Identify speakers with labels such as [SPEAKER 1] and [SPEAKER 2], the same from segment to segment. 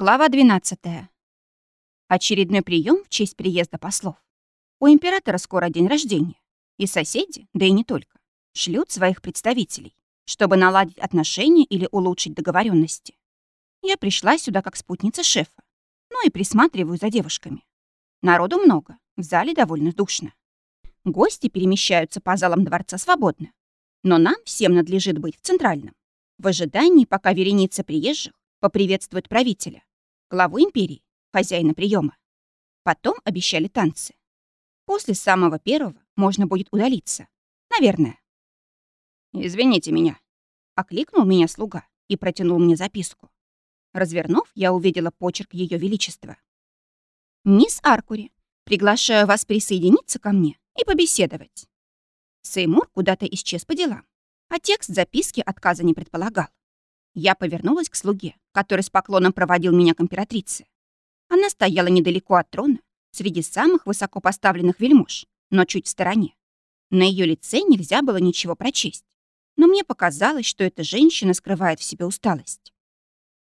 [SPEAKER 1] Глава 12. Очередной прием в честь приезда послов. У императора скоро день рождения, и соседи, да и не только, шлют своих представителей, чтобы наладить отношения или улучшить договоренности. Я пришла сюда как спутница шефа, ну и присматриваю за девушками. Народу много, в зале довольно душно. Гости перемещаются по залам дворца свободно, но нам всем надлежит быть в центральном, в ожидании, пока вереница приезжих поприветствовать правителя, главу империи, хозяина приема. Потом обещали танцы. После самого первого можно будет удалиться. Наверное. «Извините меня», — окликнул меня слуга и протянул мне записку. Развернув, я увидела почерк Ее Величества. «Мисс Аркури, приглашаю вас присоединиться ко мне и побеседовать». Сеймур куда-то исчез по делам, а текст записки отказа не предполагал. Я повернулась к слуге, который с поклоном проводил меня к императрице. Она стояла недалеко от трона, среди самых высоко поставленных вельмож, но чуть в стороне. На ее лице нельзя было ничего прочесть, но мне показалось, что эта женщина скрывает в себе усталость.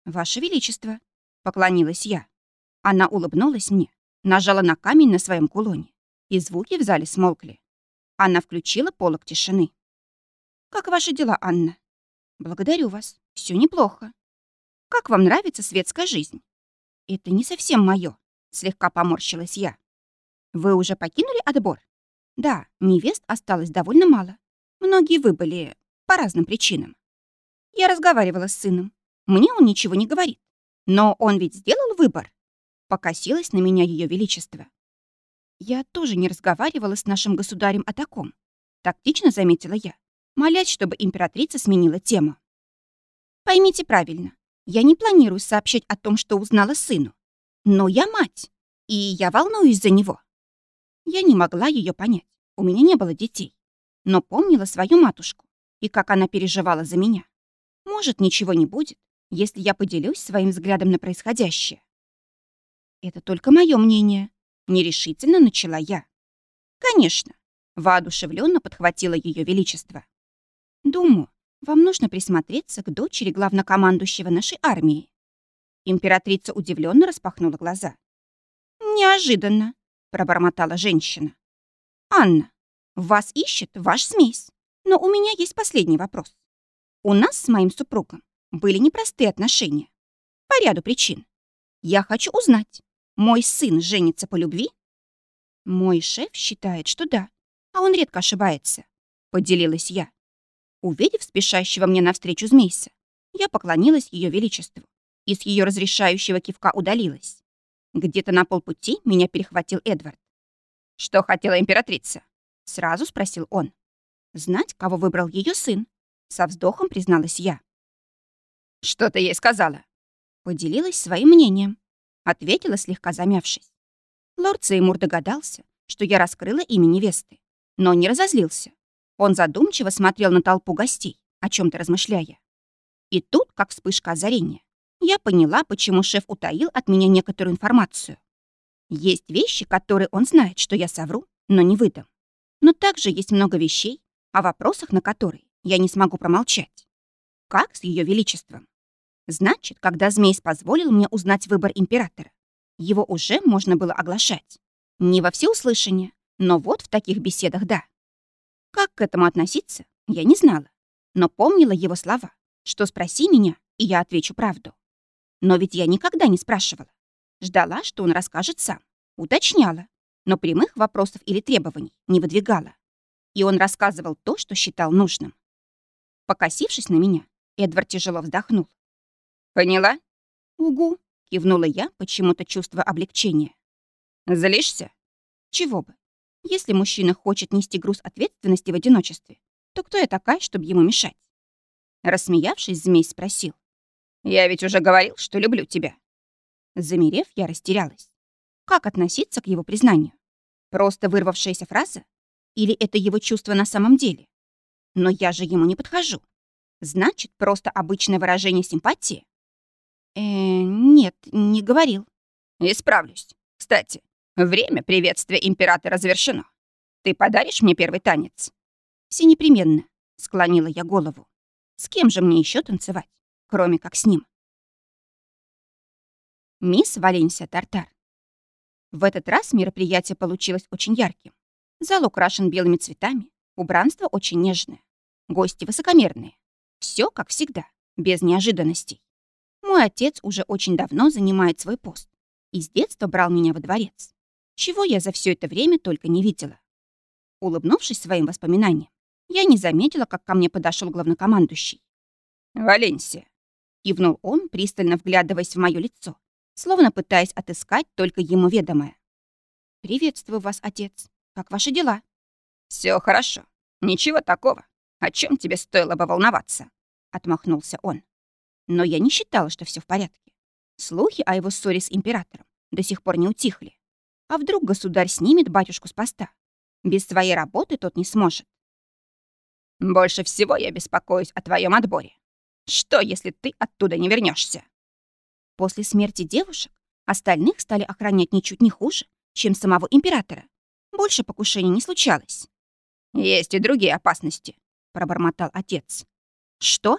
[SPEAKER 1] «Ваше Величество», — поклонилась я. Она улыбнулась мне, нажала на камень на своем кулоне, и звуки в зале смолкли. Она включила полок тишины. «Как ваши дела, Анна?» «Благодарю вас. Все неплохо. Как вам нравится светская жизнь? Это не совсем мое, слегка поморщилась я. Вы уже покинули отбор? Да, невест осталось довольно мало. Многие выбыли по разным причинам. Я разговаривала с сыном. Мне он ничего не говорит. Но он ведь сделал выбор. Покосилась на меня ее величество. Я тоже не разговаривала с нашим государем о таком. Тактично заметила я, молясь, чтобы императрица сменила тему. Поймите правильно, я не планирую сообщать о том, что узнала сыну. Но я мать, и я волнуюсь за него. Я не могла ее понять, у меня не было детей, но помнила свою матушку и как она переживала за меня. Может, ничего не будет, если я поделюсь своим взглядом на происходящее. Это только мое мнение, нерешительно начала я. Конечно, воодушевленно подхватила ее величество. Думаю, вам нужно присмотреться к дочери главнокомандующего нашей армии». Императрица удивленно распахнула глаза. «Неожиданно», — пробормотала женщина. «Анна, вас ищет ваш смесь, но у меня есть последний вопрос. У нас с моим супругом были непростые отношения. По ряду причин. Я хочу узнать, мой сын женится по любви?» «Мой шеф считает, что да, а он редко ошибается», — поделилась я. Увидев спешащего мне навстречу змейса, я поклонилась ее величеству и с ее разрешающего кивка удалилась. Где-то на полпути меня перехватил Эдвард. «Что хотела императрица?» — сразу спросил он. «Знать, кого выбрал ее сын?» — со вздохом призналась я. «Что ты ей сказала?» Поделилась своим мнением. Ответила, слегка замявшись. Лорд Сеймур догадался, что я раскрыла имя невесты, но не разозлился. Он задумчиво смотрел на толпу гостей, о чем то размышляя. И тут, как вспышка озарения, я поняла, почему шеф утаил от меня некоторую информацию. Есть вещи, которые он знает, что я совру, но не выдам. Но также есть много вещей, о вопросах на которые я не смогу промолчать. Как с ее величеством? Значит, когда змей позволил мне узнать выбор императора, его уже можно было оглашать. Не во всеуслышание, но вот в таких беседах да. Как к этому относиться, я не знала, но помнила его слова, что спроси меня, и я отвечу правду. Но ведь я никогда не спрашивала. Ждала, что он расскажет сам, уточняла, но прямых вопросов или требований не выдвигала. И он рассказывал то, что считал нужным. Покосившись на меня, Эдвард тяжело вздохнул. «Поняла?» «Угу», — кивнула я, почему-то чувство облегчения. «Злишься?» «Чего бы? Если мужчина хочет нести груз ответственности в одиночестве, то кто я такая, чтобы ему мешать? Рассмеявшись, змей спросил. «Я ведь уже говорил, что люблю тебя». Замерев, я растерялась. Как относиться к его признанию? Просто вырвавшаяся фраза? Или это его чувство на самом деле? Но я же ему не подхожу. Значит, просто обычное выражение симпатии? Э, нет, не говорил. Исправлюсь. Кстати, Время приветствия императора завершено. Ты подаришь мне первый танец? Все непременно, склонила я голову. С кем же мне еще танцевать, кроме как с ним? Мисс Валенсия Тартар. В этот раз мероприятие получилось очень ярким. Зал украшен белыми цветами, убранство очень нежное, гости высокомерные. Все как всегда, без неожиданностей. Мой отец уже очень давно занимает свой пост и с детства брал меня во дворец. Чего я за все это время только не видела. Улыбнувшись своим воспоминаниям, я не заметила, как ко мне подошел главнокомандующий.
[SPEAKER 2] «Валенсия», — кивнул он, пристально вглядываясь в мое лицо, словно пытаясь отыскать только ему ведомое.
[SPEAKER 1] «Приветствую вас, отец. Как ваши дела?»
[SPEAKER 2] Все хорошо. Ничего такого. О чем тебе стоило бы волноваться?» — отмахнулся он.
[SPEAKER 1] Но я не считала, что все в порядке. Слухи о его ссоре с императором до сих пор не утихли. А вдруг государь снимет батюшку с поста? Без своей работы тот не сможет.
[SPEAKER 2] «Больше всего я беспокоюсь о твоем отборе. Что, если ты оттуда не вернешься?
[SPEAKER 1] После смерти девушек остальных стали охранять ничуть не хуже, чем самого императора. Больше покушений не случалось.
[SPEAKER 2] «Есть и другие опасности», — пробормотал отец.
[SPEAKER 1] «Что?»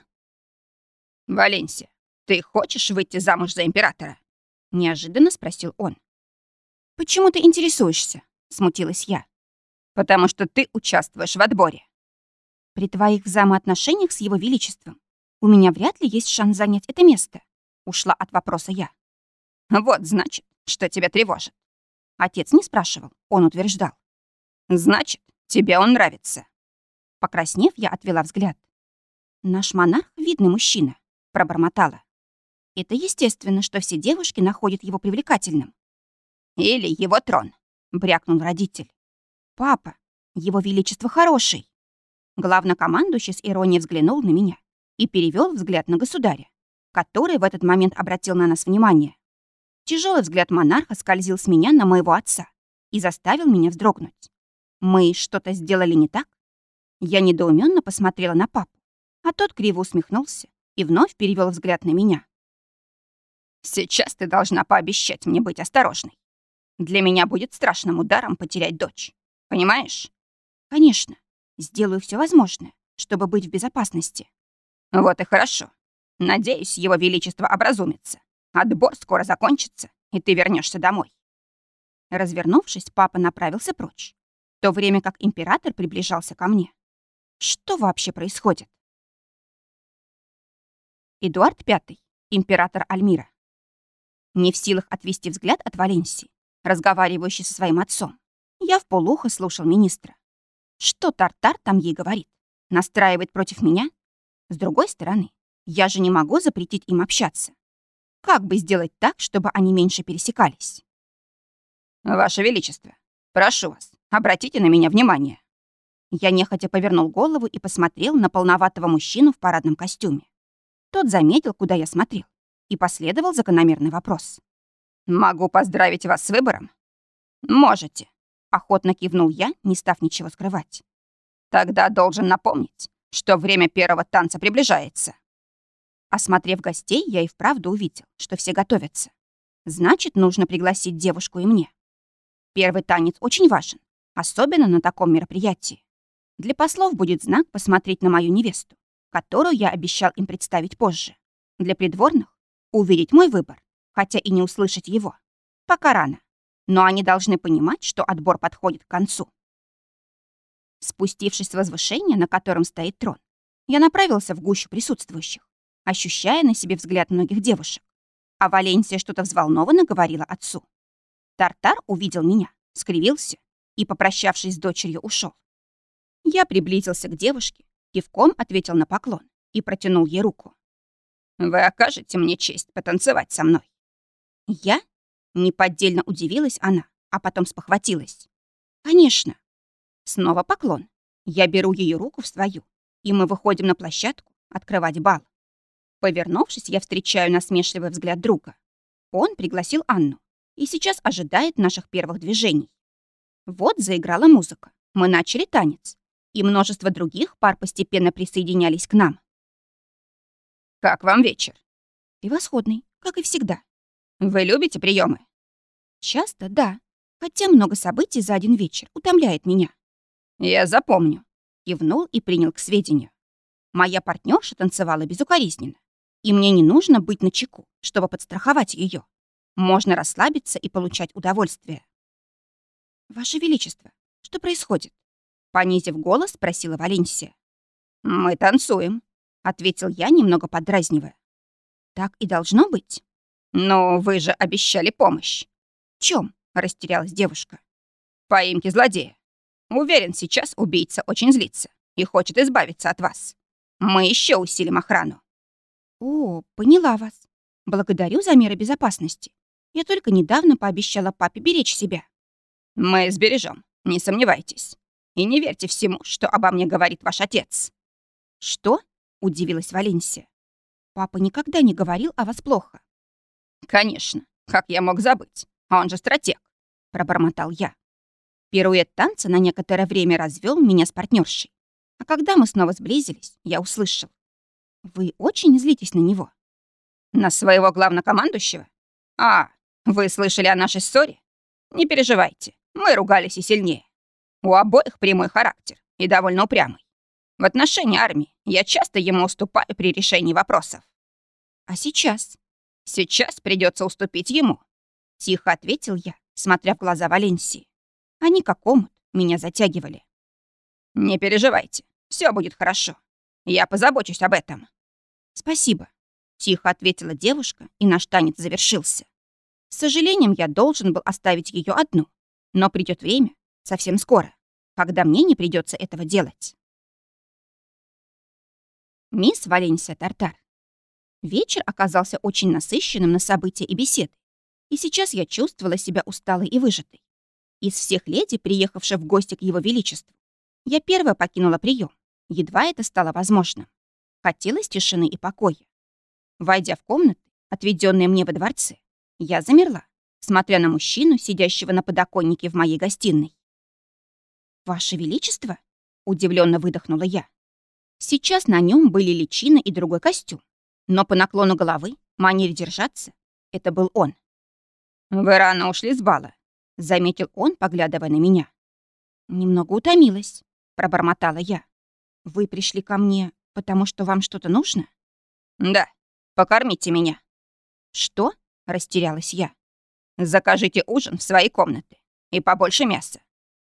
[SPEAKER 2] «Валенсия, ты хочешь выйти замуж за императора?»
[SPEAKER 1] — неожиданно спросил он. «Почему ты интересуешься?» — смутилась я.
[SPEAKER 2] «Потому что ты участвуешь в отборе».
[SPEAKER 1] «При твоих взаимоотношениях с его величеством у меня вряд ли есть шанс занять это место. Ушла от вопроса я.
[SPEAKER 2] «Вот, значит, что тебя тревожит».
[SPEAKER 1] Отец не спрашивал, он утверждал.
[SPEAKER 2] «Значит, тебе он нравится».
[SPEAKER 1] Покраснев, я отвела взгляд. «Наш монарх — видный мужчина», — пробормотала. «Это естественно, что все девушки находят его привлекательным».
[SPEAKER 2] «Или его трон», — брякнул родитель.
[SPEAKER 1] «Папа, его величество хороший». Главнокомандующий с иронией взглянул на меня и перевел взгляд на государя который в этот момент обратил на нас внимание. Тяжелый взгляд монарха скользил с меня на моего отца и заставил меня вздрогнуть. Мы что-то сделали не так? Я недоуменно посмотрела на папу, а тот криво усмехнулся и вновь перевел взгляд на меня.
[SPEAKER 2] «Сейчас ты должна пообещать мне быть осторожной. Для меня будет страшным ударом потерять дочь. Понимаешь?»
[SPEAKER 1] «Конечно. Сделаю все возможное, чтобы быть в безопасности».
[SPEAKER 2] «Вот и хорошо. Надеюсь, его величество образумится. Отбор скоро закончится, и ты вернешься домой.
[SPEAKER 1] Развернувшись, папа направился прочь, в то время как император приближался ко мне. Что вообще происходит? Эдуард V, император Альмира. Не в силах отвести взгляд от Валенсии, разговаривающей со своим отцом, я в полухо слушал министра. Что Тартар там ей говорит? Настраивает против меня? С другой стороны, я же не могу запретить им общаться. Как бы сделать так, чтобы они меньше пересекались?
[SPEAKER 2] «Ваше Величество, прошу вас, обратите на меня внимание».
[SPEAKER 1] Я нехотя повернул голову и посмотрел на полноватого мужчину в парадном костюме. Тот заметил, куда я смотрел, и последовал закономерный вопрос.
[SPEAKER 2] «Могу поздравить вас с выбором?»
[SPEAKER 1] «Можете», — охотно кивнул я, не став ничего скрывать.
[SPEAKER 2] «Тогда должен напомнить, что время первого танца приближается».
[SPEAKER 1] Осмотрев гостей, я и вправду увидел, что все готовятся. Значит, нужно пригласить девушку и мне. Первый танец очень важен, особенно на таком мероприятии. Для послов будет знак посмотреть на мою невесту, которую я обещал им представить позже. Для придворных — увидеть мой выбор, хотя и не услышать его. Пока рано. Но они должны понимать, что отбор подходит к концу. Спустившись с возвышения, на котором стоит трон, я направился в гущу присутствующих ощущая на себе взгляд многих девушек. А Валенсия что-то взволнованно говорила отцу. Тартар увидел меня, скривился и, попрощавшись с дочерью, ушел. Я приблизился к девушке, кивком ответил на поклон и протянул ей руку.
[SPEAKER 2] «Вы окажете мне честь потанцевать со мной?»
[SPEAKER 1] «Я?» — неподдельно удивилась она, а потом спохватилась. «Конечно». Снова поклон. Я беру ее руку в свою, и мы выходим на площадку открывать бал. Повернувшись, я встречаю насмешливый взгляд друга. Он пригласил Анну и сейчас ожидает наших первых движений. Вот заиграла музыка, мы начали танец, и множество других пар постепенно присоединялись к нам.
[SPEAKER 2] «Как вам вечер?»
[SPEAKER 1] «Превосходный, как и всегда».
[SPEAKER 2] «Вы любите приемы?
[SPEAKER 1] «Часто, да. Хотя много событий за один вечер утомляет меня».
[SPEAKER 2] «Я запомню», —
[SPEAKER 1] кивнул и принял к сведению. Моя партнерша танцевала безукоризненно и мне не нужно быть на чеку, чтобы подстраховать ее. можно расслабиться и получать удовольствие. «Ваше Величество, что происходит?» Понизив голос, спросила Валенсия.
[SPEAKER 2] «Мы танцуем», — ответил я, немного подразнивая.
[SPEAKER 1] «Так и должно быть?»
[SPEAKER 2] «Но вы же обещали помощь».
[SPEAKER 1] «В чем? растерялась девушка.
[SPEAKER 2] «Поимки злодея. Уверен, сейчас убийца очень злится и хочет избавиться от вас. Мы еще усилим охрану».
[SPEAKER 1] «О, поняла вас. Благодарю за меры безопасности. Я только недавно пообещала папе беречь себя».
[SPEAKER 2] «Мы сбережем, не сомневайтесь. И не верьте всему, что обо мне говорит ваш отец».
[SPEAKER 1] «Что?» — удивилась Валенсия. «Папа никогда не говорил о вас плохо».
[SPEAKER 2] «Конечно. Как я мог забыть? Он же стратег», — пробормотал я.
[SPEAKER 1] Пируэт танца на некоторое время развел меня с партнершей. А когда мы снова сблизились, я услышал. «Вы очень злитесь на него».
[SPEAKER 2] «На своего главнокомандующего? А, вы слышали о нашей ссоре? Не переживайте, мы ругались и сильнее. У обоих прямой характер и довольно упрямый. В отношении армии я часто ему уступаю при решении вопросов.
[SPEAKER 1] А сейчас?
[SPEAKER 2] Сейчас придется уступить ему.
[SPEAKER 1] Тихо ответил я, смотря в глаза Валенсии. Они как омут меня затягивали.
[SPEAKER 2] Не переживайте, все будет хорошо. Я позабочусь об этом.
[SPEAKER 1] Спасибо. Тихо ответила девушка, и наш танец завершился. С сожалением, я должен был оставить ее одну. Но придет время, совсем скоро, когда мне не придется этого делать. Мисс Валенсия Тартар. Вечер оказался очень насыщенным на события и беседы, и сейчас я чувствовала себя усталой и выжатой. Из всех леди, приехавших в гости к его величеству, я первая покинула прием, едва это стало возможным. Хотелось тишины и покоя. Войдя в комнаты, отведенные мне во дворце, я замерла, смотря на мужчину, сидящего на подоконнике в моей гостиной. «Ваше Величество?» — удивленно выдохнула я. Сейчас на нем были личина и другой костюм, но по наклону головы, манере держаться, это был он.
[SPEAKER 2] «Вы рано ушли с бала», — заметил он, поглядывая на меня.
[SPEAKER 1] «Немного утомилась», — пробормотала я. «Вы пришли ко мне, потому что вам что-то нужно?»
[SPEAKER 2] «Да, покормите меня».
[SPEAKER 1] «Что?» — растерялась я.
[SPEAKER 2] «Закажите ужин в свои комнаты и побольше мяса.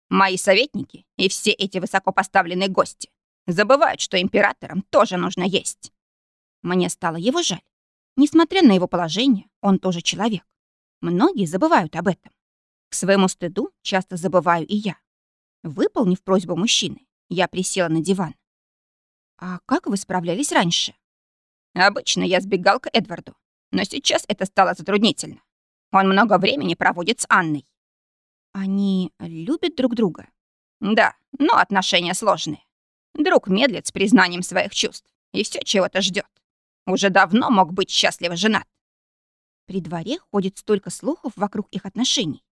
[SPEAKER 2] Мои советники и все эти высокопоставленные гости забывают, что императорам тоже нужно есть.
[SPEAKER 1] Мне стало его жаль. Несмотря на его положение, он тоже человек. Многие забывают об этом. К своему стыду часто забываю и я. Выполнив просьбу мужчины, я присела на диван. «А как вы справлялись раньше?»
[SPEAKER 2] «Обычно я сбегал к Эдварду, но сейчас это стало затруднительно. Он много времени проводит с Анной.
[SPEAKER 1] Они любят друг друга?
[SPEAKER 2] Да, но отношения сложные. Друг медлит с признанием своих чувств и все чего-то ждет. Уже давно мог быть счастливо женат.
[SPEAKER 1] При дворе ходит столько слухов вокруг их отношений.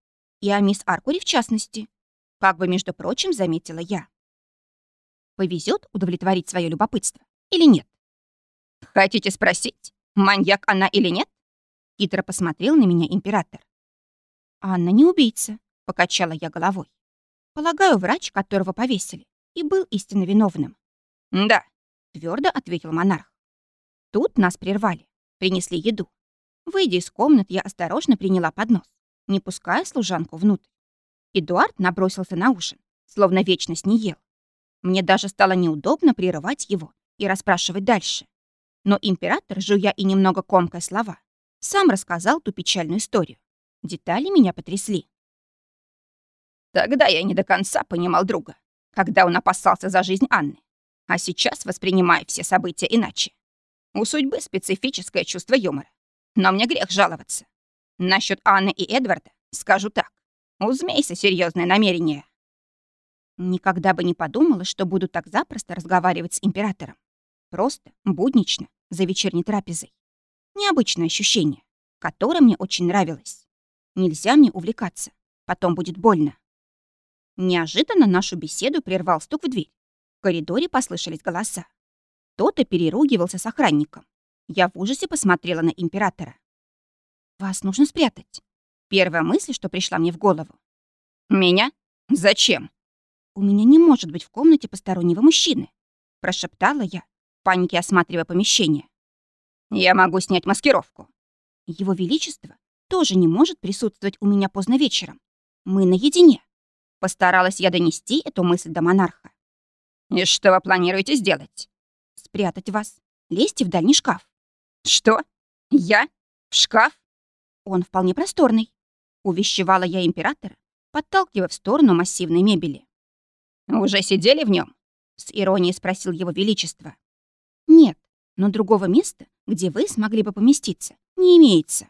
[SPEAKER 1] И о мисс Аркуре в частности. Как бы, между прочим, заметила я. Повезет удовлетворить свое любопытство или нет?
[SPEAKER 2] Хотите спросить, маньяк она или нет?
[SPEAKER 1] Хитро посмотрел на меня император. Анна не убийца, Покачала я головой. Полагаю, врач, которого повесили, и был истинно виновным.
[SPEAKER 2] Да,
[SPEAKER 1] твердо ответил монарх. Тут нас прервали, принесли еду. Выйдя из комнат, я осторожно приняла поднос, не пуская служанку внутрь. Эдуард набросился на ужин, словно вечность не ел. Мне даже стало неудобно прерывать его и расспрашивать дальше. Но император, жуя и немного комкая слова, сам рассказал ту печальную историю. Детали меня потрясли.
[SPEAKER 2] Тогда я не до конца понимал друга, когда он опасался за жизнь Анны. А сейчас воспринимаю все события иначе. У судьбы специфическое чувство юмора. Но мне грех жаловаться. Насчет Анны и Эдварда скажу так. У Змейса серьезное намерение.
[SPEAKER 1] Никогда бы не подумала, что буду так запросто разговаривать с императором. Просто, буднично, за вечерней трапезой. Необычное ощущение, которое мне очень нравилось. Нельзя мне увлекаться, потом будет больно. Неожиданно нашу беседу прервал стук в дверь. В коридоре послышались голоса. Кто-то переругивался с охранником. Я в ужасе посмотрела на императора. «Вас нужно спрятать». Первая мысль, что пришла мне в голову.
[SPEAKER 2] «Меня? Зачем?»
[SPEAKER 1] «У меня не может быть в комнате постороннего мужчины», прошептала я, в панике осматривая помещение.
[SPEAKER 2] «Я могу снять маскировку».
[SPEAKER 1] Его Величество тоже не может присутствовать у меня поздно вечером. Мы наедине. Постаралась я донести эту мысль до монарха.
[SPEAKER 2] «И что вы планируете сделать?»
[SPEAKER 1] «Спрятать вас. Лезьте в дальний шкаф».
[SPEAKER 2] «Что? Я? В шкаф?»
[SPEAKER 1] «Он вполне просторный», — увещевала я императора, подталкивая в сторону массивной мебели.
[SPEAKER 2] «Уже сидели в нем?
[SPEAKER 1] с иронией спросил его величество. «Нет, но другого места, где вы смогли бы поместиться, не имеется».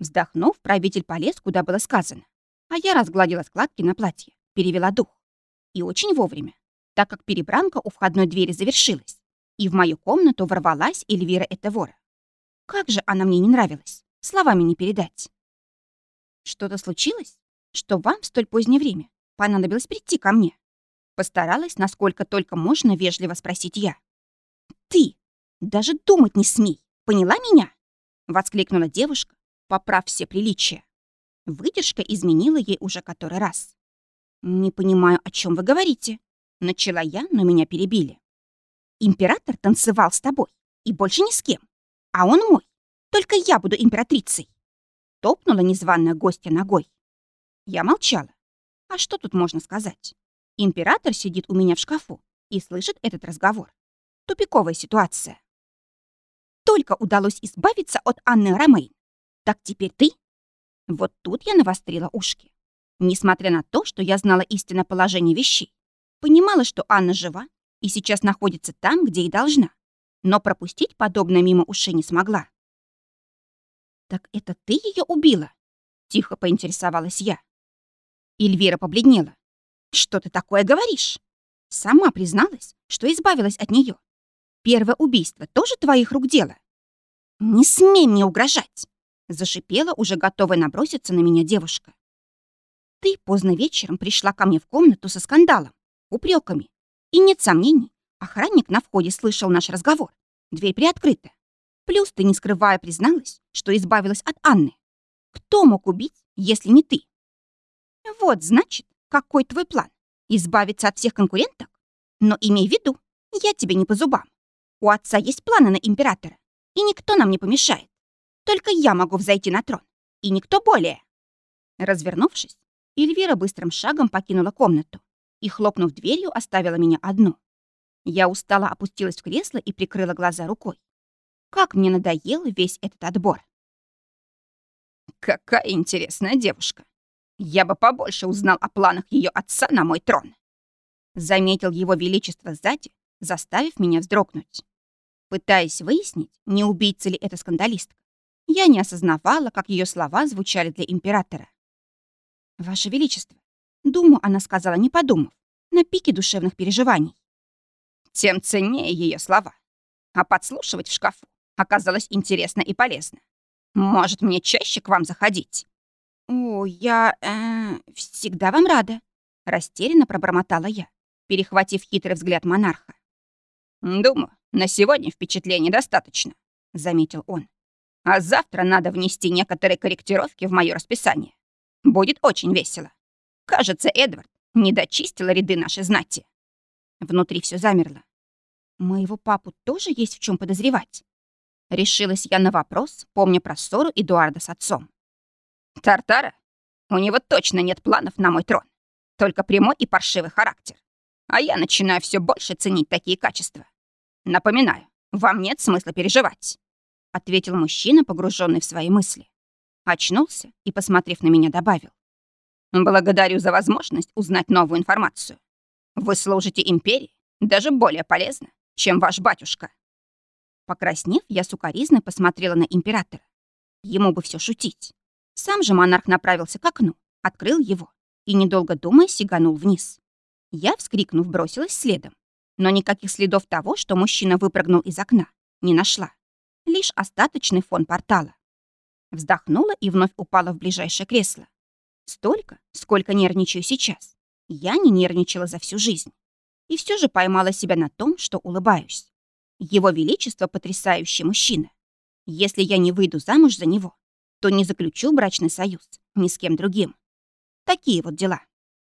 [SPEAKER 1] Вздохнув, правитель полез, куда было сказано, а я разгладила складки на платье, перевела дух. И очень вовремя, так как перебранка у входной двери завершилась, и в мою комнату ворвалась Эльвира Этевора. Как же она мне не нравилась, словами не передать. Что-то случилось, что вам в столь позднее время понадобилось прийти ко мне? Постаралась, насколько только можно вежливо спросить я. «Ты! Даже думать не смей! Поняла меня?» Воскликнула девушка, поправ все приличия. Выдержка изменила ей уже который раз. «Не понимаю, о чем вы говорите», — начала я, но меня перебили. «Император танцевал с тобой, и больше ни с кем. А он мой. Только я буду императрицей». Топнула незваная гостья ногой. Я молчала. А что тут можно сказать? Император сидит у меня в шкафу и слышит этот разговор. Тупиковая ситуация. Только удалось избавиться от Анны Ромейн. Так теперь ты? Вот тут я навострила ушки. Несмотря на то, что я знала истинное положение вещей, понимала, что Анна жива и сейчас находится там, где и должна, но пропустить подобное мимо ушей не смогла. «Так это ты ее убила?» — тихо поинтересовалась я. Эльвира побледнела. «Что ты такое говоришь?» Сама призналась, что избавилась от нее. Первое убийство тоже твоих рук дело? «Не смей мне угрожать!» Зашипела, уже готовая наброситься на меня девушка. «Ты поздно вечером пришла ко мне в комнату со скандалом, упреками. И нет сомнений, охранник на входе слышал наш разговор. Дверь приоткрыта. Плюс ты, не скрывая, призналась, что избавилась от Анны. Кто мог убить, если не ты? Вот, значит, какой твой план? Избавиться от всех конкуренток? Но имей в виду, я тебе не по зубам. У отца есть планы на императора, и никто нам не помешает. Только я могу взойти на трон, и никто более. Развернувшись, Эльвира быстрым шагом покинула комнату и, хлопнув дверью, оставила меня одну. Я устало опустилась в кресло и прикрыла глаза рукой. Как мне надоел весь этот отбор.
[SPEAKER 2] Какая интересная девушка. Я бы побольше узнал о планах ее отца на мой трон.
[SPEAKER 1] Заметил его величество сзади, заставив меня вздрогнуть. Пытаясь выяснить, не убийца ли это скандалистка, я не осознавала, как ее слова звучали для императора. «Ваше Величество», думаю, она сказала, не подумав, на пике душевных переживаний.
[SPEAKER 2] Тем ценнее ее слова. А подслушивать в шкафу оказалось интересно и полезно. Может, мне чаще к вам заходить?
[SPEAKER 1] «О, я... Э, всегда вам рада», — растерянно пробормотала я, перехватив хитрый взгляд монарха.
[SPEAKER 2] «Думаю, на сегодня впечатлений достаточно», — заметил он. «А завтра надо внести некоторые корректировки в мое расписание. Будет очень весело. Кажется, Эдвард не дочистил ряды нашей знати».
[SPEAKER 1] Внутри все замерло. «Моего папу тоже есть в чем подозревать?» Решилась я на вопрос, помня про ссору Эдуарда с отцом.
[SPEAKER 2] Тартара? У него точно нет планов на мой трон. Только прямой и паршивый характер. А я начинаю все больше ценить такие качества. Напоминаю, вам нет смысла переживать. Ответил мужчина, погруженный в свои мысли. Очнулся и, посмотрев на меня, добавил. Благодарю за возможность узнать новую информацию. Вы служите империи даже более полезно, чем ваш батюшка.
[SPEAKER 1] Покраснев, я сукоризно посмотрела на императора. Ему бы все шутить. Сам же монарх направился к окну, открыл его и, недолго думая, сиганул вниз. Я, вскрикнув, бросилась следом, но никаких следов того, что мужчина выпрыгнул из окна, не нашла. Лишь остаточный фон портала. Вздохнула и вновь упала в ближайшее кресло. Столько, сколько нервничаю сейчас. Я не нервничала за всю жизнь. И все же поймала себя на том, что улыбаюсь. Его Величество — потрясающий мужчина. Если я не выйду замуж за него, то не заключу брачный союз ни с кем другим. Такие вот дела.